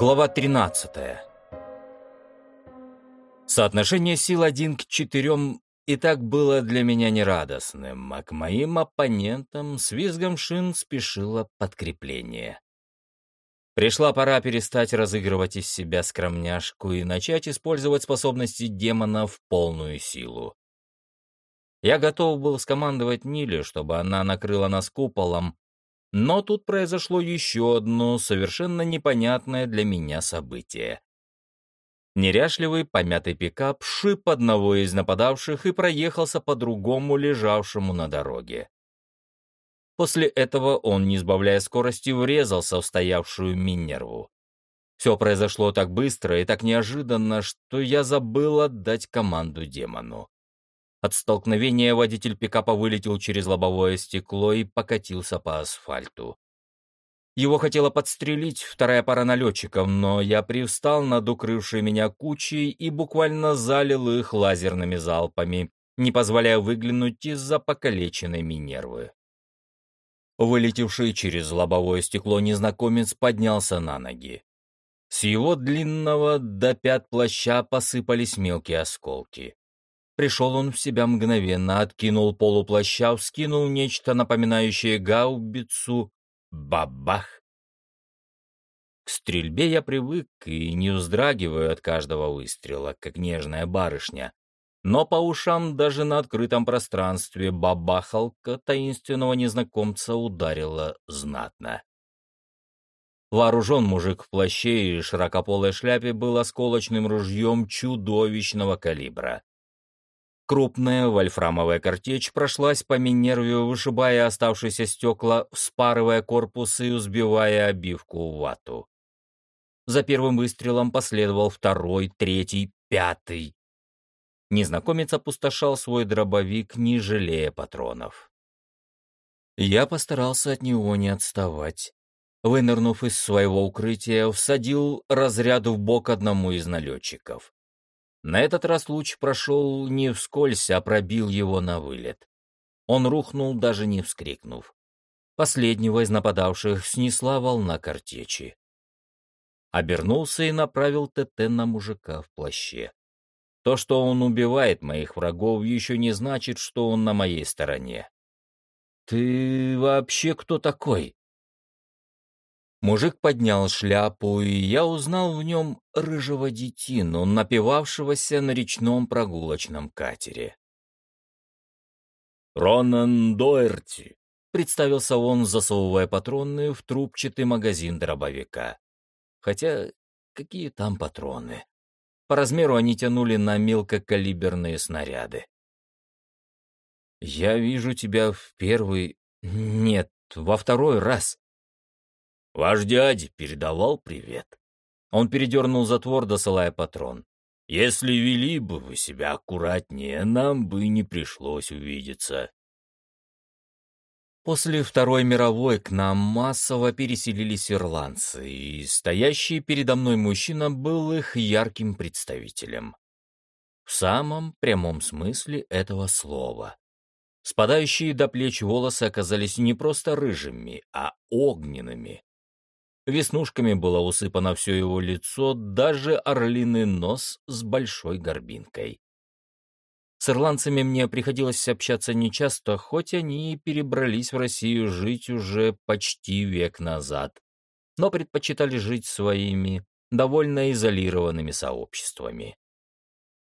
Глава 13. Соотношение сил один к четырем и так было для меня нерадостным, а к моим оппонентам с визгом шин спешило подкрепление. Пришла пора перестать разыгрывать из себя скромняшку и начать использовать способности демона в полную силу. Я готов был скомандовать Ниле, чтобы она накрыла нас куполом, но тут произошло еще одно совершенно непонятное для меня событие. Неряшливый помятый пикап шип одного из нападавших и проехался по другому лежавшему на дороге. После этого он, не сбавляя скорости, врезался в стоявшую Минерву. Все произошло так быстро и так неожиданно, что я забыл отдать команду демону. От столкновения водитель пикапа вылетел через лобовое стекло и покатился по асфальту. Его хотела подстрелить вторая пара налетчиков, но я привстал над укрывшей меня кучей и буквально залил их лазерными залпами, не позволяя выглянуть из-за покалеченной Минервы. Вылетевший через лобовое стекло незнакомец поднялся на ноги. С его длинного до пят плаща посыпались мелкие осколки. Пришел он в себя мгновенно, откинул полуплаща, вскинул нечто напоминающее гаубицу. Бабах! К стрельбе я привык и не вздрагиваю от каждого выстрела, как нежная барышня. Но по ушам даже на открытом пространстве бабахалка таинственного незнакомца ударила знатно. Вооружен мужик в плаще и широкополой шляпе был осколочным ружьем чудовищного калибра. Крупная вольфрамовая картечь прошлась по Минервию, вышибая оставшиеся стекла, вспарывая корпус и взбивая обивку в вату. За первым выстрелом последовал второй, третий, пятый. Незнакомец опустошал свой дробовик, не жалея патронов. Я постарался от него не отставать. Вынырнув из своего укрытия, всадил разряд в бок одному из налетчиков. На этот раз луч прошел не вскользь, а пробил его на вылет. Он рухнул, даже не вскрикнув. Последнего из нападавших снесла волна картечи. Обернулся и направил ТТ на мужика в плаще. То, что он убивает моих врагов, еще не значит, что он на моей стороне. «Ты вообще кто такой?» Мужик поднял шляпу, и я узнал в нем рыжего детину, напивавшегося на речном прогулочном катере. «Ронан Доерти», — представился он, засовывая патроны в трубчатый магазин дробовика. Хотя какие там патроны? По размеру они тянули на мелкокалиберные снаряды. «Я вижу тебя в первый... Нет, во второй раз», Ваш дядя передавал привет. Он передернул затвор, досылая патрон. Если вели бы вы себя аккуратнее, нам бы не пришлось увидеться. После Второй мировой к нам массово переселились ирландцы, и стоящий передо мной мужчина был их ярким представителем. В самом прямом смысле этого слова. Спадающие до плеч волосы оказались не просто рыжими, а огненными. Веснушками было усыпано все его лицо, даже орлиный нос с большой горбинкой. С ирландцами мне приходилось общаться нечасто, хоть они и перебрались в Россию жить уже почти век назад, но предпочитали жить своими, довольно изолированными сообществами.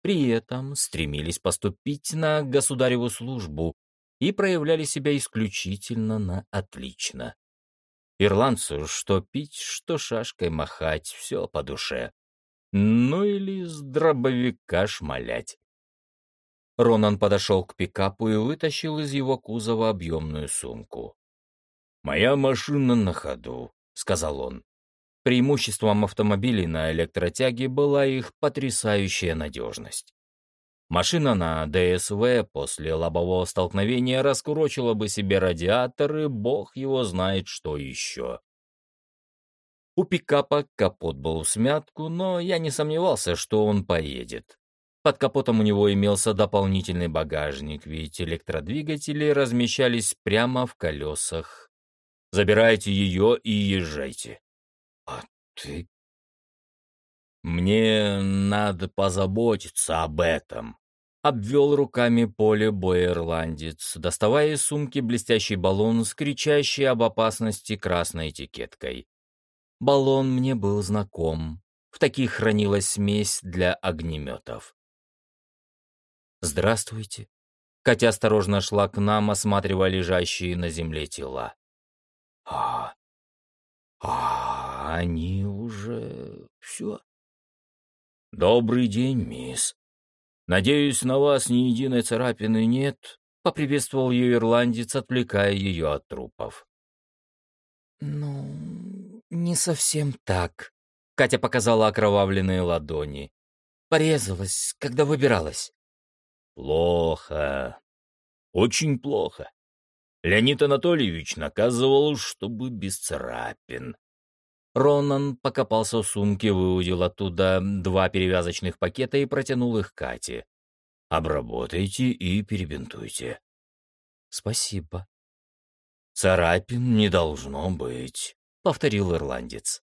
При этом стремились поступить на государеву службу и проявляли себя исключительно на отлично. Ирландцу что пить, что шашкой махать, все по душе. Ну или с дробовика шмалять. Ронан подошел к пикапу и вытащил из его кузова объемную сумку. «Моя машина на ходу», — сказал он. Преимуществом автомобилей на электротяге была их потрясающая надежность. Машина на ДСВ после лобового столкновения раскурочила бы себе радиатор, и бог его знает, что еще. У пикапа капот был в смятку, но я не сомневался, что он поедет. Под капотом у него имелся дополнительный багажник, ведь электродвигатели размещались прямо в колесах. Забирайте ее и езжайте. А ты Мне надо позаботиться об этом. Обвел руками поле боя ирландец, доставая из сумки блестящий баллон с кричащей об опасности красной этикеткой. Баллон мне был знаком. В таких хранилась смесь для огнеметов. «Здравствуйте». Катя осторожно шла к нам, осматривая лежащие на земле тела. «А... а они уже... все?» «Добрый день, мисс. Надеюсь, на вас ни единой царапины нет?» — поприветствовал ее ирландец, отвлекая ее от трупов. «Ну, не совсем так», — Катя показала окровавленные ладони. «Порезалась, когда выбиралась». «Плохо. Очень плохо. Леонид Анатольевич наказывал, чтобы без царапин. Ронан покопался в сумке, выудил оттуда два перевязочных пакета и протянул их Кате. «Обработайте и перебинтуйте». «Спасибо». «Царапин не должно быть», — повторил ирландец.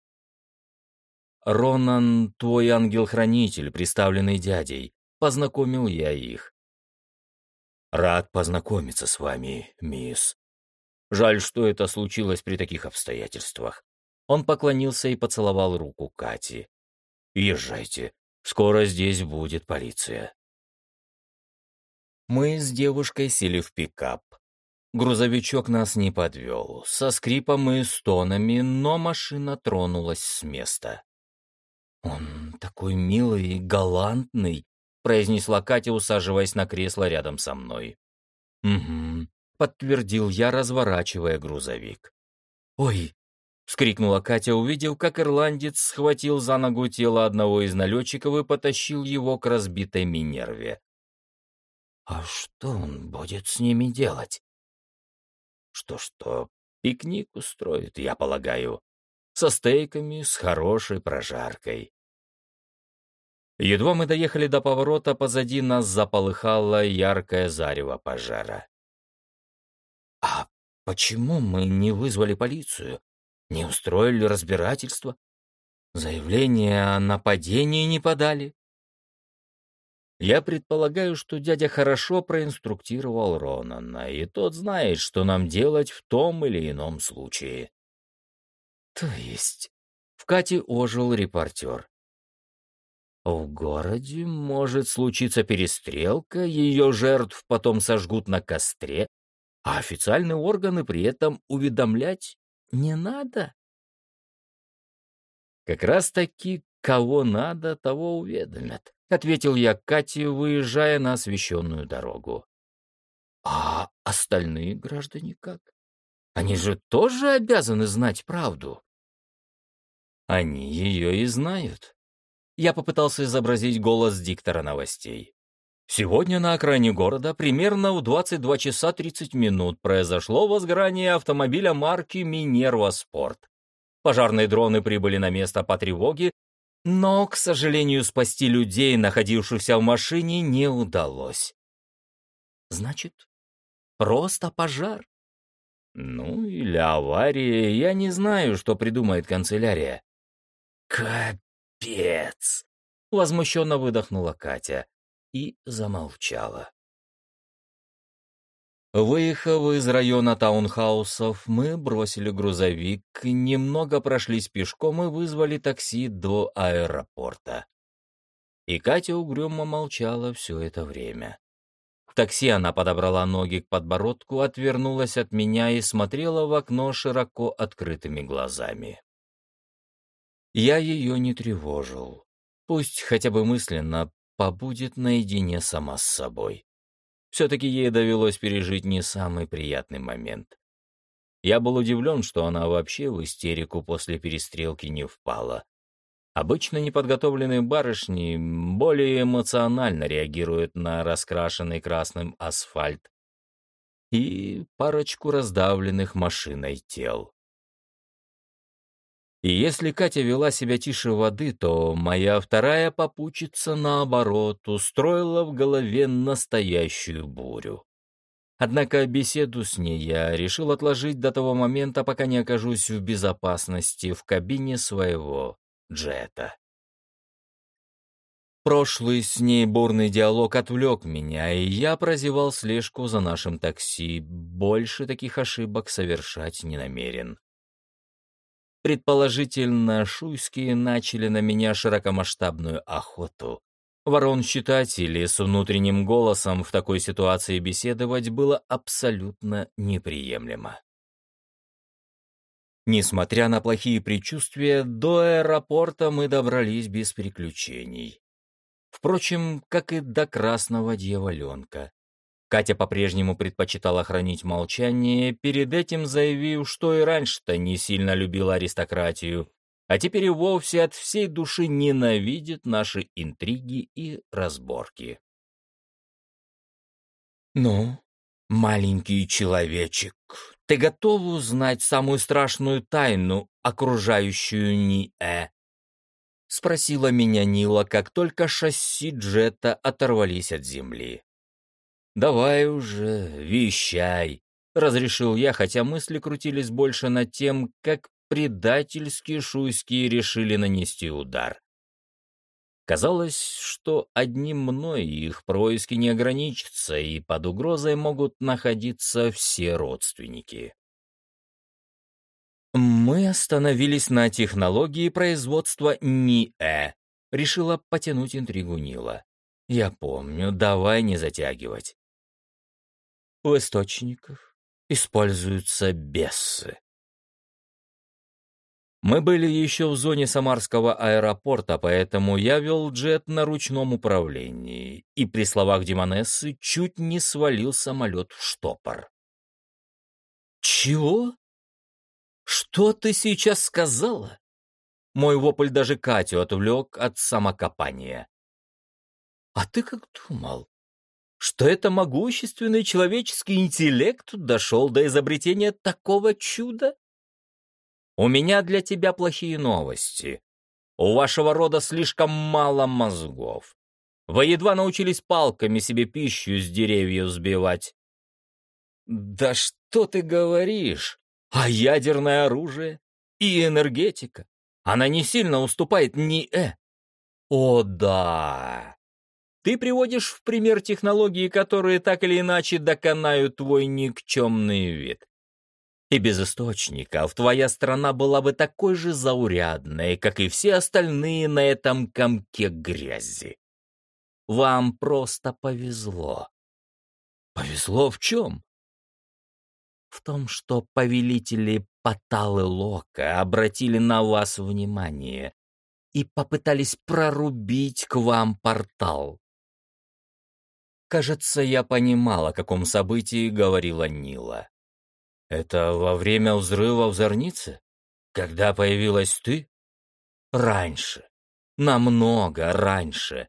«Ронан — твой ангел-хранитель, представленный дядей. Познакомил я их». «Рад познакомиться с вами, мисс. Жаль, что это случилось при таких обстоятельствах. Он поклонился и поцеловал руку Кати. «Езжайте. Скоро здесь будет полиция». Мы с девушкой сели в пикап. Грузовичок нас не подвел. Со скрипом и стонами, но машина тронулась с места. «Он такой милый и галантный», — произнесла Катя, усаживаясь на кресло рядом со мной. «Угу», — подтвердил я, разворачивая грузовик. «Ой, вскрикнула Катя, увидев, как ирландец схватил за ногу тело одного из налетчиков и потащил его к разбитой Минерве. «А что он будет с ними делать?» «Что-что, пикник устроит, я полагаю, со стейками, с хорошей прожаркой». Едва мы доехали до поворота, позади нас заполыхало яркое зарево пожара. «А почему мы не вызвали полицию?» Не устроили разбирательство? Заявление о нападении не подали? Я предполагаю, что дядя хорошо проинструктировал Ронана, и тот знает, что нам делать в том или ином случае. То есть в Кате ожил репортер. В городе может случиться перестрелка, ее жертв потом сожгут на костре, а официальные органы при этом уведомлять не надо? Как раз таки, кого надо, того уведомят, ответил я Кате, выезжая на освещенную дорогу. А остальные граждане как? Они же тоже обязаны знать правду. Они ее и знают. Я попытался изобразить голос диктора новостей. Сегодня на окраине города примерно в 22 часа 30 минут произошло возгорание автомобиля марки «Минерва Спорт». Пожарные дроны прибыли на место по тревоге, но, к сожалению, спасти людей, находившихся в машине, не удалось. Значит, просто пожар. Ну, или авария, я не знаю, что придумает канцелярия. Капец! Возмущенно выдохнула Катя и замолчала. Выехав из района таунхаусов, мы бросили грузовик, немного прошлись пешком и вызвали такси до аэропорта. И Катя угрюмо молчала все это время. В такси она подобрала ноги к подбородку, отвернулась от меня и смотрела в окно широко открытыми глазами. Я ее не тревожил. Пусть хотя бы мысленно побудет наедине сама с собой. Все-таки ей довелось пережить не самый приятный момент. Я был удивлен, что она вообще в истерику после перестрелки не впала. Обычно неподготовленные барышни более эмоционально реагируют на раскрашенный красным асфальт и парочку раздавленных машиной тел. И если Катя вела себя тише воды, то моя вторая попутчица, наоборот, устроила в голове настоящую бурю. Однако беседу с ней я решил отложить до того момента, пока не окажусь в безопасности в кабине своего джета. Прошлый с ней бурный диалог отвлек меня, и я прозевал слежку за нашим такси. Больше таких ошибок совершать не намерен. Предположительно, шуйские начали на меня широкомасштабную охоту. Ворон считать или с внутренним голосом в такой ситуации беседовать было абсолютно неприемлемо. Несмотря на плохие предчувствия, до аэропорта мы добрались без приключений. Впрочем, как и до красного дьяволенка. Катя по-прежнему предпочитала хранить молчание, перед этим заявив, что и раньше-то не сильно любила аристократию, а теперь и вовсе от всей души ненавидит наши интриги и разборки. «Ну, маленький человечек, ты готов узнать самую страшную тайну, окружающую Ниэ?» — спросила меня Нила, как только шасси джета оторвались от земли. «Давай уже, вещай», — разрешил я, хотя мысли крутились больше над тем, как предательски шуйские решили нанести удар. Казалось, что одним мной их происки не ограничатся, и под угрозой могут находиться все родственники. Мы остановились на технологии производства НИЭ. Решила потянуть интригу Нила. Я помню, давай не затягивать. У источников используются бесы. Мы были еще в зоне Самарского аэропорта, поэтому я вел джет на ручном управлении, и при словах Демонессы чуть не свалил самолет в штопор. «Чего?» «Что ты сейчас сказала?» Мой вопль даже Катю отвлек от самокопания. «А ты как думал, что это могущественный человеческий интеллект дошел до изобретения такого чуда?» «У меня для тебя плохие новости. У вашего рода слишком мало мозгов. Вы едва научились палками себе пищу с деревьев сбивать». «Да что ты говоришь?» А ядерное оружие и энергетика, она не сильно уступает НИЭ. О да! Ты приводишь в пример технологии, которые так или иначе доконают твой никчемный вид. И без источников твоя страна была бы такой же заурядной, как и все остальные на этом комке грязи. Вам просто повезло. Повезло в чем? в том, что повелители Паталы Лока обратили на вас внимание и попытались прорубить к вам портал. Кажется, я понимал, о каком событии говорила Нила. Это во время взрыва в Зорнице? Когда появилась ты? Раньше. Намного раньше.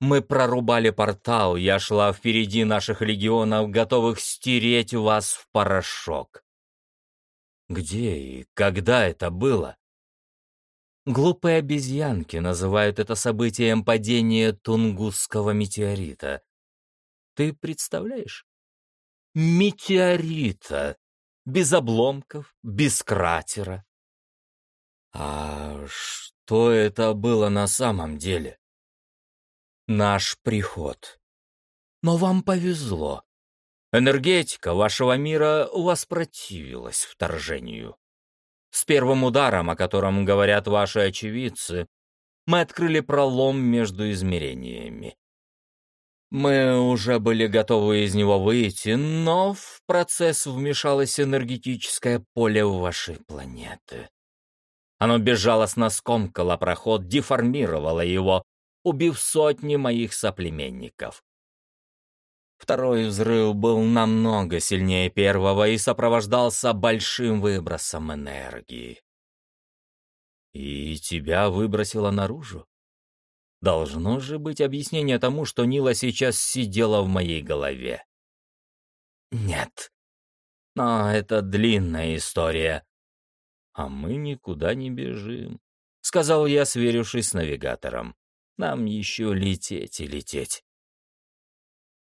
Мы прорубали портал, я шла впереди наших легионов, готовых стереть вас в порошок. Где и когда это было? Глупые обезьянки называют это событием падения Тунгусского метеорита. Ты представляешь? Метеорита! Без обломков, без кратера. А что это было на самом деле? наш приход. Но вам повезло. Энергетика вашего мира воспротивилась вторжению. С первым ударом, о котором говорят ваши очевидцы, мы открыли пролом между измерениями. Мы уже были готовы из него выйти, но в процесс вмешалось энергетическое поле вашей планеты. Оно безжалостно скомкало проход, деформировало его, убив сотни моих соплеменников. Второй взрыв был намного сильнее первого и сопровождался большим выбросом энергии. И тебя выбросило наружу? Должно же быть объяснение тому, что Нила сейчас сидела в моей голове. Нет. Но это длинная история. А мы никуда не бежим, — сказал я, сверившись с навигатором. Нам еще лететь и лететь.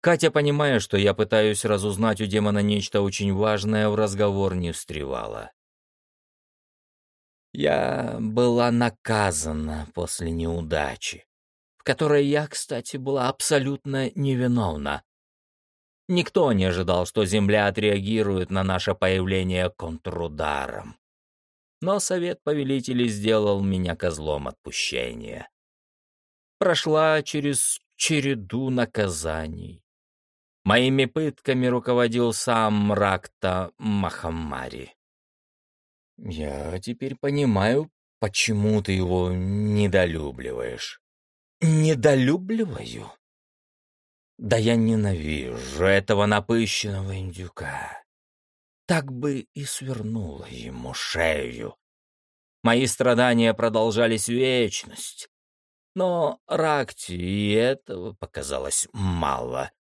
Катя, понимая, что я пытаюсь разузнать у демона нечто очень важное, в разговор не встревала. Я была наказана после неудачи. Которой я, кстати, была абсолютно невиновна. Никто не ожидал, что Земля отреагирует на наше появление контрударом. Но совет повелителей сделал меня козлом отпущения. Прошла через череду наказаний. Моими пытками руководил сам Ракта Махамари. Я теперь понимаю, почему ты его недолюбливаешь. Недолюбливаю? Да я ненавижу этого напыщенного индюка. Так бы и свернула ему шею. Мои страдания продолжались вечность. Но Ракти и этого показалось мало.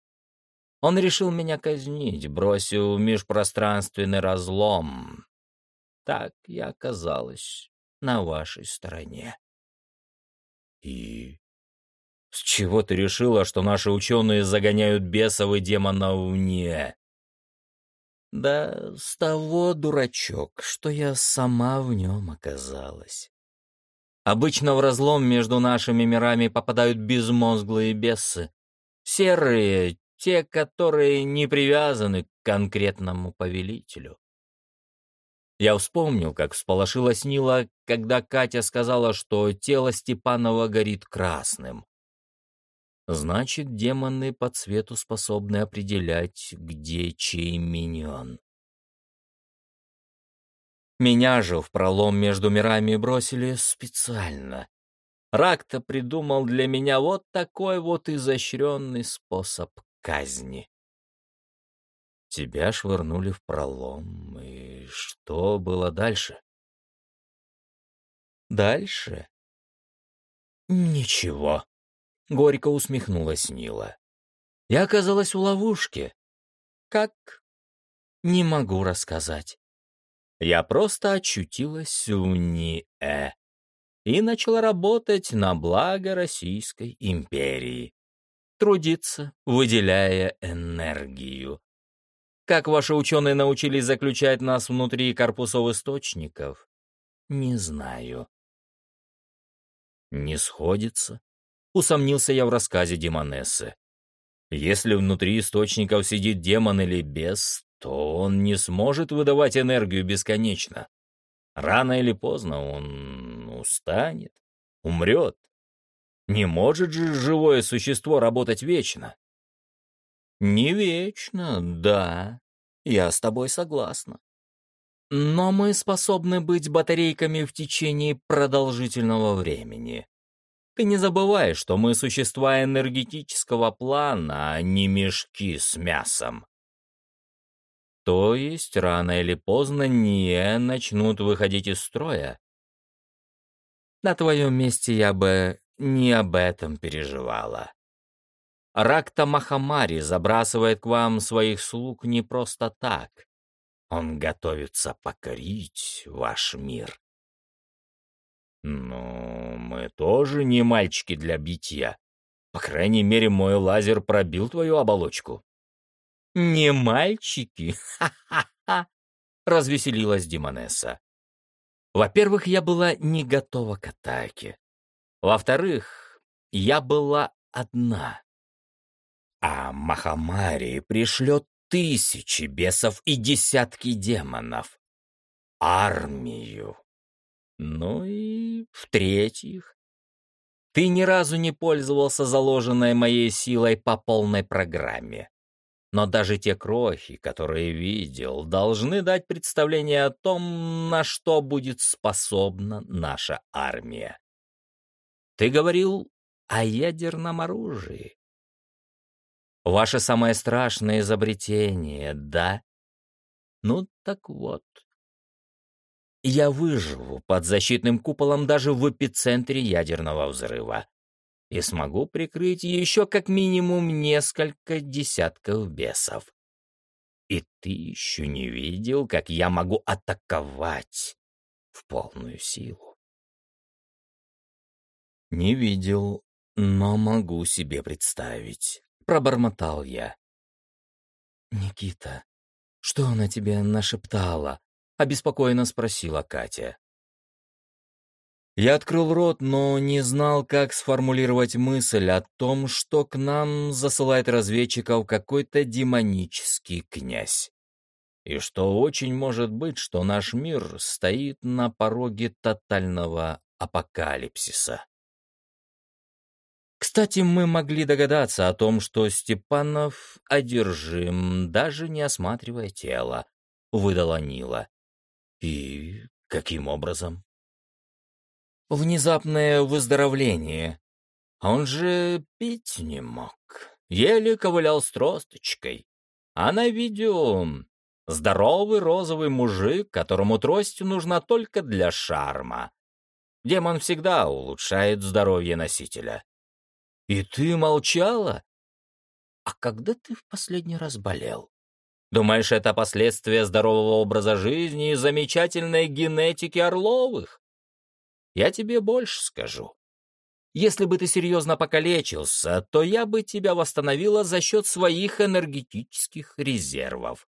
Он решил меня казнить, бросил в межпространственный разлом. Так я оказалась на вашей стороне. И с чего ты решила, что наши ученые загоняют бесов и демонов вне? Да с того, дурачок, что я сама в нем оказалась. Обычно в разлом между нашими мирами попадают безмозглые бесы. Серые, те, которые не привязаны к конкретному повелителю. Я вспомнил, как всполошилась Нила, когда Катя сказала, что тело Степанова горит красным. Значит, демоны по цвету способны определять, где чей миньон. Меня же в пролом между мирами бросили специально. Ракта придумал для меня вот такой вот изощренный способ казни. Тебя швырнули в пролом, и что было дальше? Дальше? Ничего. Горько усмехнулась Нила. Я оказалась в ловушке. Как? Не могу рассказать. Я просто очутилась в НИЭ и начала работать на благо Российской империи трудиться, выделяя энергию. Как ваши ученые научились заключать нас внутри корпусов источников? Не знаю. Не сходится. Усомнился я в рассказе Демонессы. Если внутри источников сидит демон или бес, то он не сможет выдавать энергию бесконечно. Рано или поздно он устанет, умрет. Не может же живое существо работать вечно. Не вечно, да, я с тобой согласна. Но мы способны быть батарейками в течение продолжительного времени. Ты не забывай, что мы существа энергетического плана, а не мешки с мясом. То есть рано или поздно не начнут выходить из строя. На твоем месте я бы не об этом переживала. Ракта Махамари забрасывает к вам своих слуг не просто так. Он готовится покорить ваш мир. Но мы тоже не мальчики для битья. По крайней мере, мой лазер пробил твою оболочку. Не мальчики? Ха-ха-ха! Развеселилась Димонесса. Во-первых, я была не готова к атаке. Во-вторых, я была одна. А Махамари пришлет тысячи бесов и десятки демонов. Армию. Ну и в-третьих, ты ни разу не пользовался заложенной моей силой по полной программе. Но даже те крохи, которые видел, должны дать представление о том, на что будет способна наша армия. Ты говорил о ядерном оружии. Ваше самое страшное изобретение, да? Ну так вот. Я выживу под защитным куполом даже в эпицентре ядерного взрыва и смогу прикрыть еще как минимум несколько десятков бесов. И ты еще не видел, как я могу атаковать в полную силу. «Не видел, но могу себе представить», — пробормотал я. «Никита, что она тебе нашептала?» — обеспокоенно спросила Катя. Я открыл рот, но не знал, как сформулировать мысль о том, что к нам засылает разведчиков какой-то демонический князь. И что очень может быть, что наш мир стоит на пороге тотального апокалипсиса. Кстати, мы могли догадаться о том, что Степанов одержим, даже не осматривая тело, выдала Нила. И каким образом? Внезапное выздоровление. Он же пить не мог. Еле ковылял с тросточкой. А на видео здоровый розовый мужик, которому трость нужна только для шарма. Демон всегда улучшает здоровье носителя. И ты молчала? А когда ты в последний раз болел? Думаешь, это последствия здорового образа жизни и замечательной генетики Орловых? Я тебе больше скажу. Если бы ты серьезно покалечился, то я бы тебя восстановила за счет своих энергетических резервов.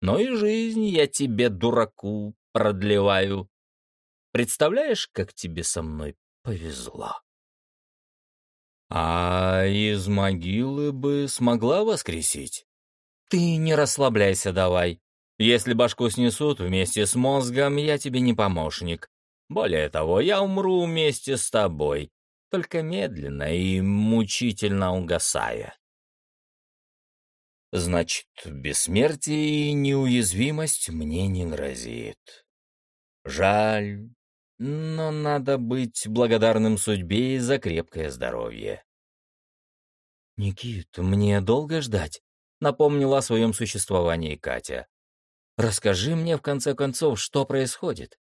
Но и жизнь я тебе, дураку, продлеваю. Представляешь, как тебе со мной повезло? А из могилы бы смогла воскресить? Ты не расслабляйся давай. Если башку снесут вместе с мозгом, я тебе не помощник. Более того, я умру вместе с тобой, только медленно и мучительно угасая. Значит, бессмертие и неуязвимость мне не грозит. Жаль, но надо быть благодарным судьбе за крепкое здоровье. «Никит, мне долго ждать?» — напомнила о своем существовании Катя. «Расскажи мне, в конце концов, что происходит?»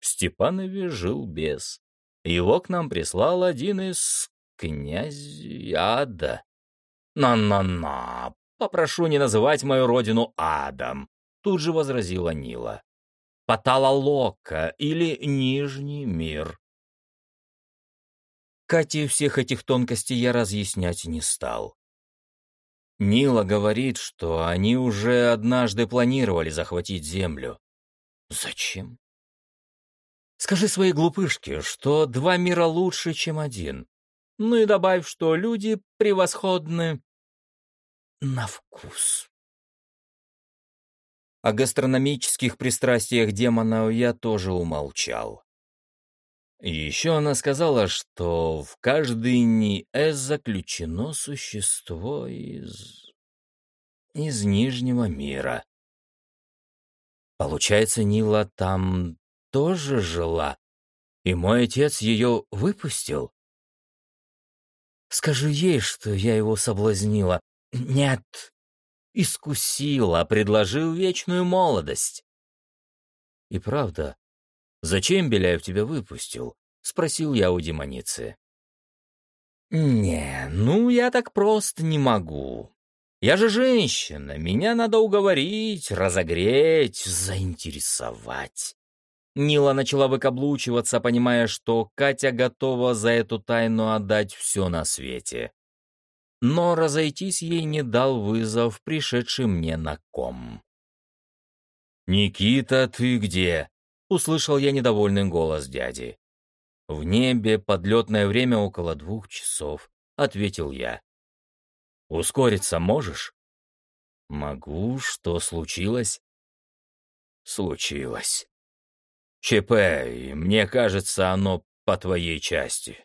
В Степанове жил бес. Его к нам прислал один из князь Ада. «На-на-на, попрошу не называть мою родину Адом», — тут же возразила Нила. Паталалока или Нижний мир. Кате всех этих тонкостей я разъяснять не стал. Нила говорит, что они уже однажды планировали захватить Землю. Зачем? Скажи своей глупышке, что два мира лучше, чем один. Ну и добавь, что люди превосходны на вкус. О гастрономических пристрастиях демона я тоже умолчал. Еще она сказала, что в каждый НИЭС заключено существо из... из Нижнего мира. Получается, Нила там тоже жила, и мой отец ее выпустил? Скажи ей, что я его соблазнила. Нет, искусил, а предложил вечную молодость. И правда, зачем Беляев тебя выпустил? Спросил я у демоницы. Не, ну я так просто не могу. Я же женщина, меня надо уговорить, разогреть, заинтересовать. Нила начала выкаблучиваться, понимая, что Катя готова за эту тайну отдать все на свете но разойтись ей не дал вызов, пришедший мне на ком. «Никита, ты где?» — услышал я недовольный голос дяди. «В небе подлетное время около двух часов», — ответил я. «Ускориться можешь?» «Могу. Что случилось?» «Случилось. ЧП, мне кажется, оно по твоей части».